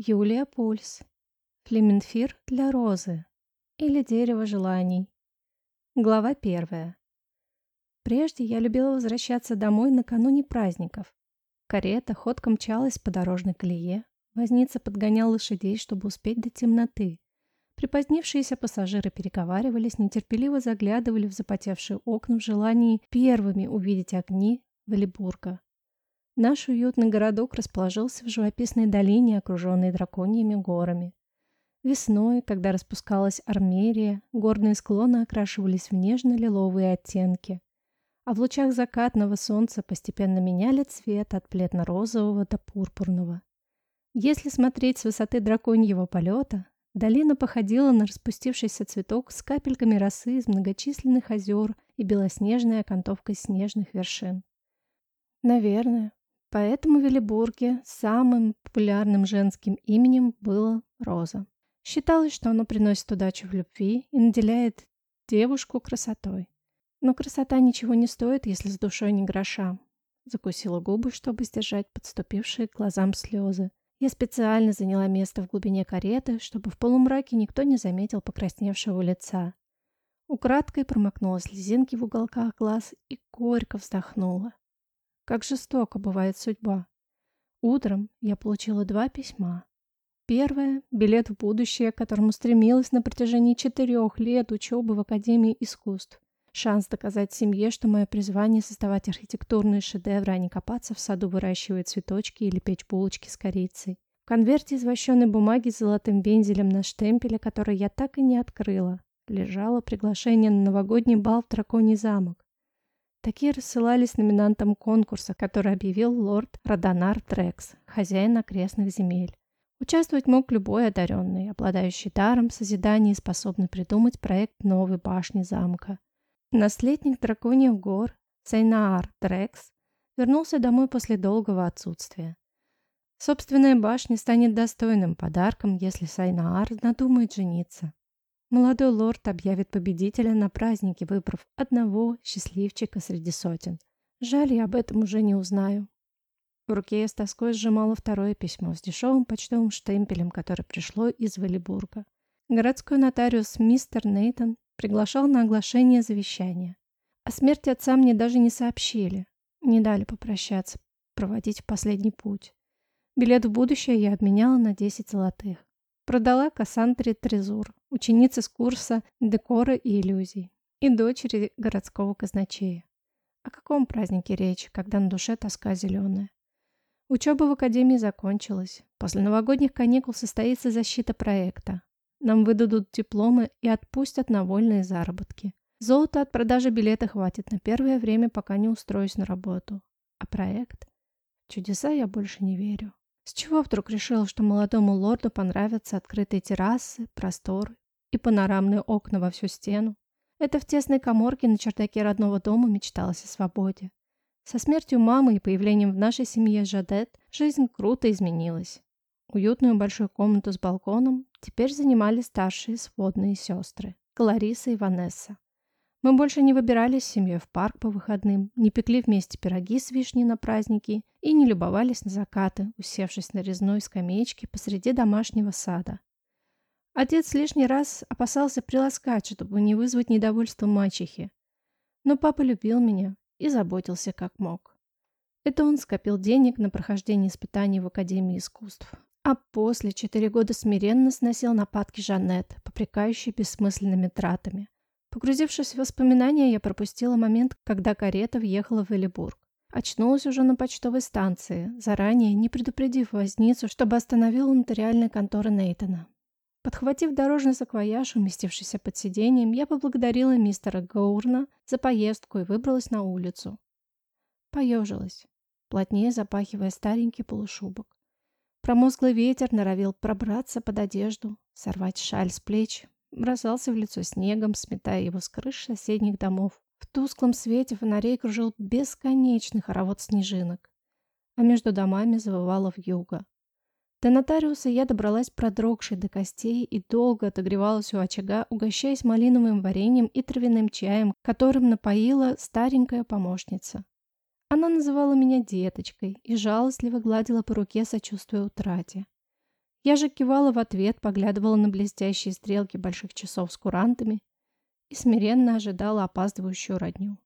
Юлия Пульс. Флеменфир для розы. Или дерево желаний. Глава первая. Прежде я любила возвращаться домой накануне праздников. Карета ходко мчалась по дорожной колее. Возница подгонял лошадей, чтобы успеть до темноты. Припозднившиеся пассажиры переговаривались, нетерпеливо заглядывали в запотевшие окна в желании первыми увидеть огни Валибурга. Наш уютный городок расположился в живописной долине, окруженной драконьими горами. Весной, когда распускалась армерия, горные склоны окрашивались в нежно-лиловые оттенки, а в лучах закатного солнца постепенно меняли цвет от бледно-розового до пурпурного. Если смотреть с высоты драконьего полета, долина походила на распустившийся цветок с капельками росы из многочисленных озер и белоснежной окантовкой снежных вершин. Наверное, Поэтому в Велибурге самым популярным женским именем было Роза. Считалось, что оно приносит удачу в любви и наделяет девушку красотой. Но красота ничего не стоит, если с душой не гроша. Закусила губы, чтобы сдержать подступившие к глазам слезы. Я специально заняла место в глубине кареты, чтобы в полумраке никто не заметил покрасневшего лица. Украдкой промокнула слезинки в уголках глаз и горько вздохнула. Как жестоко бывает судьба. Утром я получила два письма. Первое – билет в будущее, к которому стремилась на протяжении четырех лет учебы в Академии искусств. Шанс доказать семье, что мое призвание создавать архитектурные шедевры, а не копаться в саду, выращивая цветочки или печь булочки с корицей. В конверте из вощеной бумаги с золотым вензелем на штемпеле, который я так и не открыла, лежало приглашение на новогодний бал в Драконий замок. Такие рассылались номинантам конкурса, который объявил лорд Раданар Трекс, хозяин окрестных земель. Участвовать мог любой одаренный, обладающий даром созидания и способный придумать проект новой башни замка. Наследник драконьих гор Сайнаар Трекс вернулся домой после долгого отсутствия. Собственная башня станет достойным подарком, если Сайнаар надумает жениться. Молодой лорд объявит победителя на празднике, выбрав одного счастливчика среди сотен. Жаль, я об этом уже не узнаю. В руке я с тоской сжимала второе письмо с дешевым почтовым штемпелем, которое пришло из Валибурга. Городской нотариус мистер Нейтон приглашал на оглашение завещания. О смерти отца мне даже не сообщили. Не дали попрощаться, проводить в последний путь. Билет в будущее я обменяла на 10 золотых. Продала Кассандре Трезур, ученице с курса декора и иллюзий, и дочери городского казначея. О каком празднике речь, когда на душе тоска зеленая? Учеба в академии закончилась. После новогодних каникул состоится защита проекта. Нам выдадут дипломы и отпустят на вольные заработки. Золота от продажи билета хватит на первое время, пока не устроюсь на работу. А проект? Чудеса я больше не верю. С чего вдруг решил, что молодому лорду понравятся открытые террасы, просторы и панорамные окна во всю стену? Это в тесной коморке на чердаке родного дома мечталось о свободе. Со смертью мамы и появлением в нашей семье Жадет жизнь круто изменилась. Уютную большую комнату с балконом теперь занимали старшие сводные сестры – Клариса и Ванесса. Мы больше не выбирались с семьей в парк по выходным, не пекли вместе пироги с вишней на праздники и не любовались на закаты, усевшись на резной скамеечке посреди домашнего сада. Отец лишний раз опасался приласкать, чтобы не вызвать недовольство мачехи. Но папа любил меня и заботился как мог. Это он скопил денег на прохождение испытаний в Академии искусств. А после четыре года смиренно сносил нападки Жанет, попрекающей бессмысленными тратами. Погрузившись в воспоминания, я пропустила момент, когда карета въехала в Элибург. Очнулась уже на почтовой станции, заранее не предупредив возницу, чтобы остановил у нотариальной конторы Нейтона. Подхватив дорожный саквояж, уместившийся под сиденьем, я поблагодарила мистера Гоурна за поездку и выбралась на улицу. Поежилась, плотнее запахивая старенький полушубок. Промозглый ветер норовил пробраться под одежду, сорвать шаль с плеч, бросался в лицо снегом, сметая его с крыш соседних домов. В тусклом свете фонарей кружил бесконечный хоровод снежинок, а между домами завывало вьюга. До нотариуса я добралась продрогшей до костей и долго отогревалась у очага, угощаясь малиновым вареньем и травяным чаем, которым напоила старенькая помощница. Она называла меня деточкой и жалостливо гладила по руке, сочувствуя утрате. Я же кивала в ответ, поглядывала на блестящие стрелки больших часов с курантами и смиренно ожидала опаздывающую родню.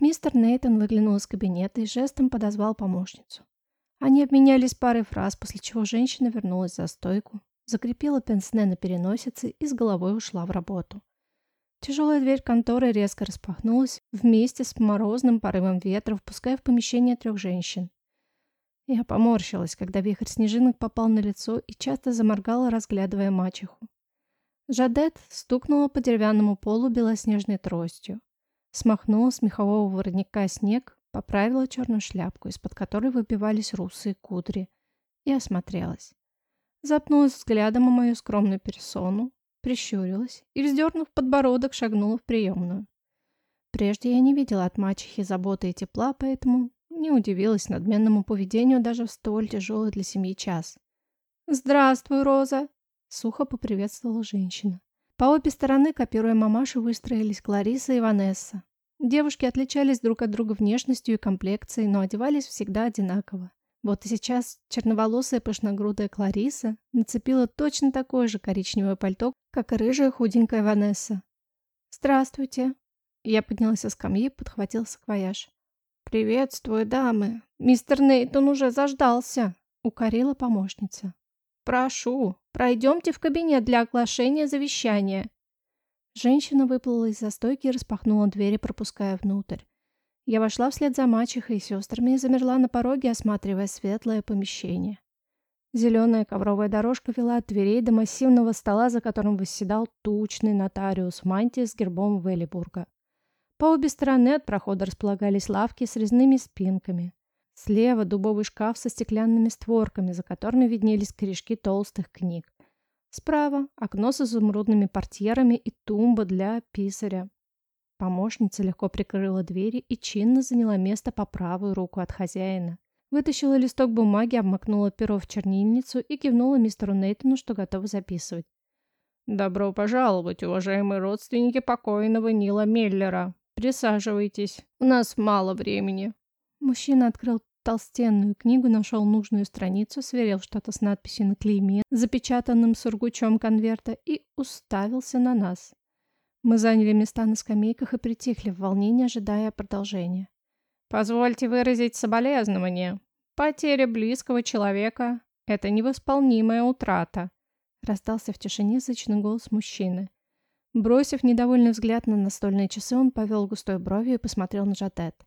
Мистер Нейтон выглянул из кабинета и жестом подозвал помощницу. Они обменялись парой фраз, после чего женщина вернулась за стойку, закрепила пенсне на переносице и с головой ушла в работу. Тяжелая дверь конторы резко распахнулась вместе с морозным порывом ветра, впуская в помещение трех женщин. Я поморщилась, когда вихрь снежинок попал на лицо и часто заморгала, разглядывая мачеху. Жадет стукнула по деревянному полу белоснежной тростью. Смахнула с мехового воротника снег, поправила черную шляпку, из-под которой выбивались русые кудри, и осмотрелась. Запнулась взглядом о мою скромную персону, прищурилась и, вздернув подбородок, шагнула в приемную. Прежде я не видела от мачехи заботы и тепла, поэтому не удивилась надменному поведению даже в столь тяжелый для семьи час. «Здравствуй, Роза!» — сухо поприветствовала женщина. По обе стороны, копируя мамашу, выстроились Клариса и Ванесса. Девушки отличались друг от друга внешностью и комплекцией, но одевались всегда одинаково. Вот и сейчас черноволосая пышногрудая Клариса нацепила точно такое же коричневое пальто, как и рыжая худенькая Ванесса. «Здравствуйте!» Я поднялась со скамьи, подхватил саквояж. «Приветствую, дамы! Мистер Нейтон уже заждался!» — укорила помощница. «Прошу, пройдемте в кабинет для оглашения завещания!» Женщина выплыла из застойки и распахнула двери, пропуская внутрь. Я вошла вслед за мачехой и сестрами и замерла на пороге, осматривая светлое помещение. Зеленая ковровая дорожка вела от дверей до массивного стола, за которым восседал тучный нотариус в мантии с гербом Веллибурга. По обе стороны от прохода располагались лавки с резными спинками. Слева дубовый шкаф со стеклянными створками, за которыми виднелись корешки толстых книг. Справа окно с изумрудными портьерами и тумба для писаря. Помощница легко прикрыла двери и чинно заняла место по правую руку от хозяина. Вытащила листок бумаги, обмакнула перо в чернильницу и кивнула мистеру Нейтону, что готова записывать. «Добро пожаловать, уважаемые родственники покойного Нила Меллера. Присаживайтесь. У нас мало времени. Мужчина открыл толстенную книгу, нашел нужную страницу, сверил что-то с надписью на клейме, запечатанным сургучом конверта, и уставился на нас. Мы заняли места на скамейках и притихли в волнении, ожидая продолжения. «Позвольте выразить соболезнование. Потеря близкого человека — это невосполнимая утрата», — раздался в тишине зычный голос мужчины. Бросив недовольный взгляд на настольные часы, он повел густой бровью и посмотрел на Жадет.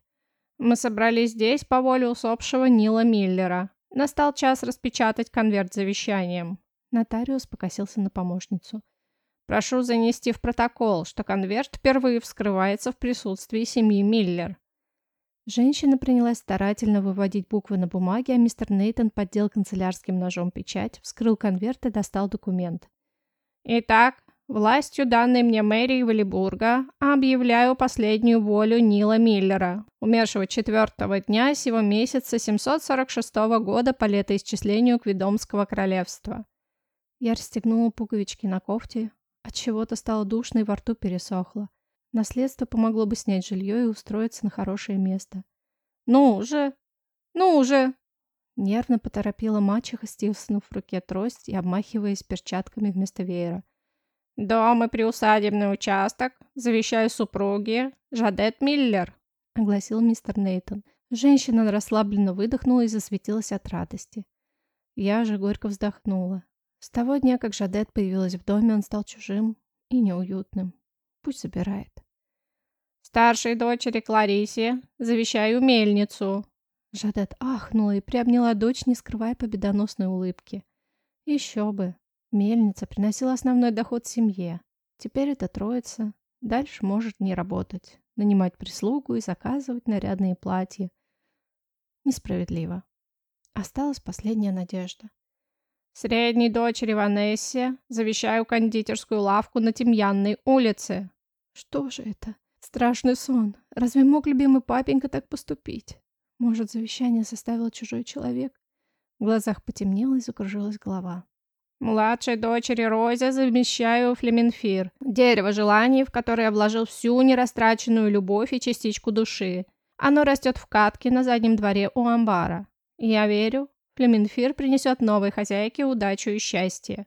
«Мы собрались здесь по воле усопшего Нила Миллера. Настал час распечатать конверт с завещанием». Нотариус покосился на помощницу. «Прошу занести в протокол, что конверт впервые вскрывается в присутствии семьи Миллер». Женщина принялась старательно выводить буквы на бумаге, а мистер Нейтон поддел канцелярским ножом печать, вскрыл конверт и достал документ. «Итак, Властью, данной мне мэрией Валибурга, объявляю последнюю волю Нила Миллера, умершего четвертого дня сего месяца 746 года по летоисчислению Квидомского королевства. Я расстегнула пуговички на кофте, от чего-то стало душно и во рту пересохло. Наследство помогло бы снять жилье и устроиться на хорошее место. «Ну уже! Ну уже!» Нервно поторопила мачеха, стиснув в руке трость и обмахиваясь перчатками вместо веера. «Дом и приусадебный участок, завещаю супруге, Жадет Миллер», — огласил мистер Нейтон. Женщина расслабленно выдохнула и засветилась от радости. Я же горько вздохнула. С того дня, как Жадет появилась в доме, он стал чужим и неуютным. Пусть забирает. «Старшей дочери Кларисе завещаю мельницу». Жадет ахнула и приобняла дочь, не скрывая победоносной улыбки. Еще бы. Мельница приносила основной доход семье. Теперь это троица. Дальше может не работать. Нанимать прислугу и заказывать нарядные платья. Несправедливо. Осталась последняя надежда. Средней дочери Ванессе завещаю кондитерскую лавку на Тимьянной улице. Что же это? Страшный сон. Разве мог любимый папенька так поступить? Может, завещание составил чужой человек? В глазах потемнело и закружилась голова. Младшей дочери Розе замещаю флеменфир. Дерево желаний, в которое я вложил всю нерастраченную любовь и частичку души. Оно растет в катке на заднем дворе у амбара. Я верю, Флеменфир принесет новой хозяйке удачу и счастье.